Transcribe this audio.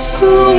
so